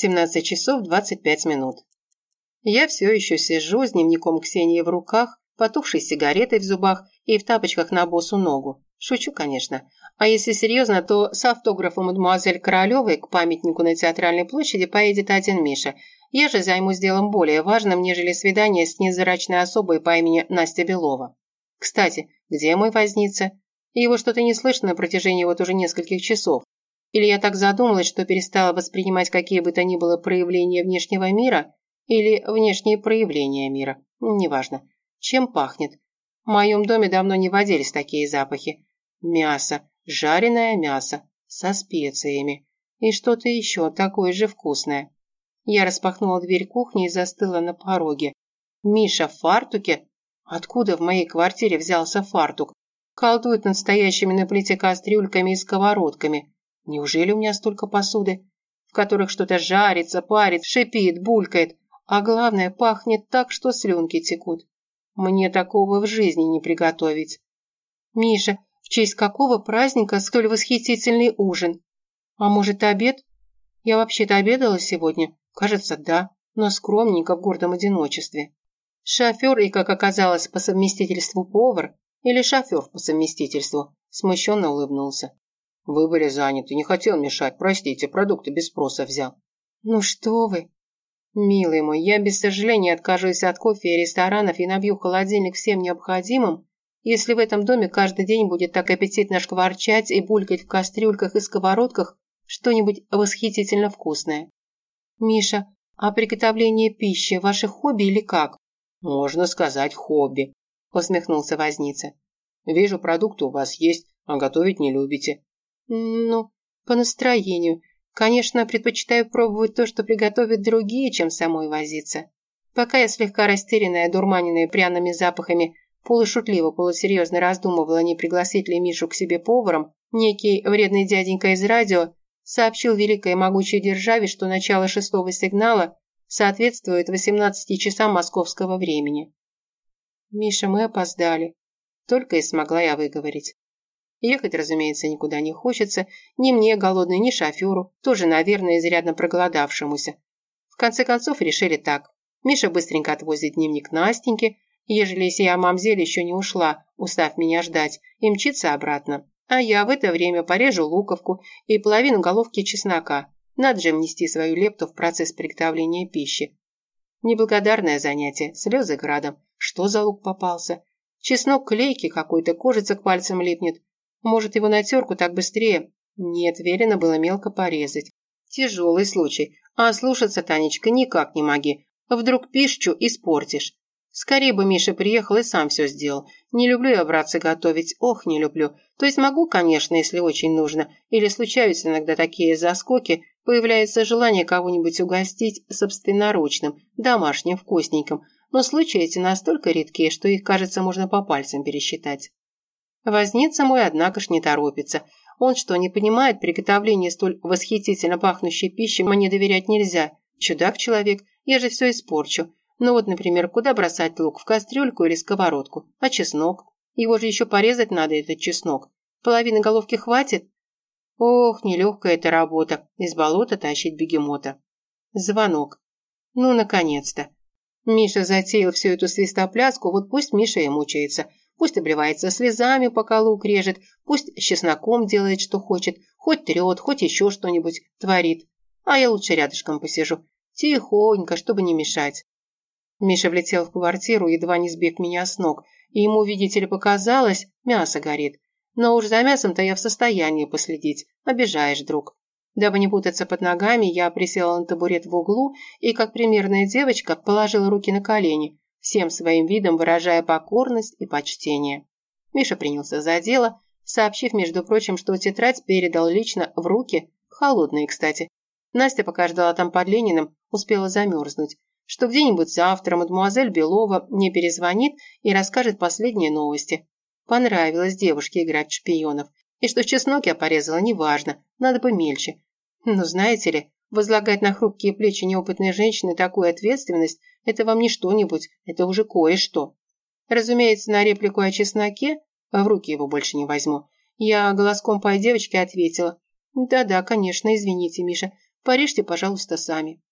17 часов 25 минут. Я все еще сижу с дневником Ксении в руках, потухшей сигаретой в зубах и в тапочках на босу ногу. Шучу, конечно. А если серьезно, то с автографом мадемуазель Королевой к памятнику на Театральной площади поедет один Миша. Я же займусь делом более важным, нежели свидание с незрачной особой по имени Настя Белова. Кстати, где мой возница? Его что-то не слышно на протяжении вот уже нескольких часов. Или я так задумалась, что перестала воспринимать какие бы то ни было проявления внешнего мира, или внешние проявления мира, неважно. Чем пахнет? В моем доме давно не водились такие запахи. Мясо, жареное мясо, со специями. И что-то еще такое же вкусное. Я распахнула дверь кухни и застыла на пороге. Миша в фартуке? Откуда в моей квартире взялся фартук? Колдует над стоящими на плите кастрюльками и сковородками. Неужели у меня столько посуды, в которых что-то жарится, парит, шипит, булькает, а главное, пахнет так, что слюнки текут? Мне такого в жизни не приготовить. Миша, в честь какого праздника столь восхитительный ужин? А может, обед? Я вообще-то обедала сегодня? Кажется, да, но скромненько в гордом одиночестве. Шофер и, как оказалось, по совместительству повар, или шофер по совместительству, смущенно улыбнулся. «Вы были заняты, не хотел мешать, простите, продукты без спроса взял». «Ну что вы!» «Милый мой, я без сожаления откажусь от кофе и ресторанов и набью холодильник всем необходимым, если в этом доме каждый день будет так аппетитно шкварчать и булькать в кастрюльках и сковородках что-нибудь восхитительно вкусное». «Миша, а приготовление пищи – ваше хобби или как?» «Можно сказать, хобби», – усмехнулся возница. «Вижу, продукты у вас есть, а готовить не любите. Ну, по настроению. Конечно, предпочитаю пробовать то, что приготовят другие, чем самой возиться. Пока я слегка растерянная, дурманенная пряными запахами, полушутливо, полусерьезно раздумывала, не пригласить ли Мишу к себе поваром, некий вредный дяденька из радио сообщил великой и могучей державе, что начало шестого сигнала соответствует 18 часам московского времени. «Миша, мы опоздали», – только и смогла я выговорить. Ехать, разумеется, никуда не хочется, ни мне голодной, ни шоферу, тоже, наверное, изрядно проголодавшемуся. В конце концов, решили так. Миша быстренько отвозит дневник Настеньке, ежели сия мамзель еще не ушла, устав меня ждать, и мчится обратно. А я в это время порежу луковку и половину головки чеснока. Надо же внести свою лепту в процесс приготовления пищи. Неблагодарное занятие, слезы градом. Что за лук попался? Чеснок клейкий какой-то, кожица к пальцам липнет. Может, его на терку так быстрее? Нет, велено было мелко порезать. Тяжелый случай. А слушаться, Танечка, никак не моги. Вдруг пищу испортишь. Скорее бы Миша приехал и сам все сделал. Не люблю я, братцы, готовить. Ох, не люблю. То есть могу, конечно, если очень нужно. Или случаются иногда такие заскоки, появляется желание кого-нибудь угостить собственноручным, домашним, вкусненьким. Но случаи эти настолько редкие, что их, кажется, можно по пальцам пересчитать. Возница мой, однако ж, не торопится. Он что, не понимает, приготовление столь восхитительно пахнущей пищи мне доверять нельзя. Чудак человек, я же все испорчу. Ну вот, например, куда бросать лук, в кастрюльку или сковородку? А чеснок? Его же еще порезать надо, этот чеснок. Половины головки хватит? Ох, нелегкая эта работа, из болота тащить бегемота. Звонок. Ну, наконец-то. Миша затеял всю эту свистопляску, вот пусть Миша и мучается. Пусть обливается слезами, пока лук режет, пусть с чесноком делает, что хочет, хоть трет, хоть еще что-нибудь творит. А я лучше рядышком посижу, тихонько, чтобы не мешать. Миша влетел в квартиру, едва не сбег меня с ног, и ему, видите ли, показалось, мясо горит. Но уж за мясом-то я в состоянии последить, обижаешь, друг. Дабы не путаться под ногами, я присела на табурет в углу и, как примерная девочка, положила руки на колени, всем своим видом выражая покорность и почтение. Миша принялся за дело, сообщив, между прочим, что тетрадь передал лично в руки, холодные, кстати. Настя, пока ждала там под Лениным, успела замерзнуть, что где-нибудь завтра мадемуазель Белова не перезвонит и расскажет последние новости. Понравилось девушке играть в шпионов, и что чеснок я порезала, неважно, надо помельче. Но знаете ли, возлагать на хрупкие плечи неопытной женщины такую ответственность это вам не что-нибудь, это уже кое-что. Разумеется, на реплику о чесноке, в руки его больше не возьму, я голоском по девочке ответила. Да-да, конечно, извините, Миша. Порежьте, пожалуйста, сами.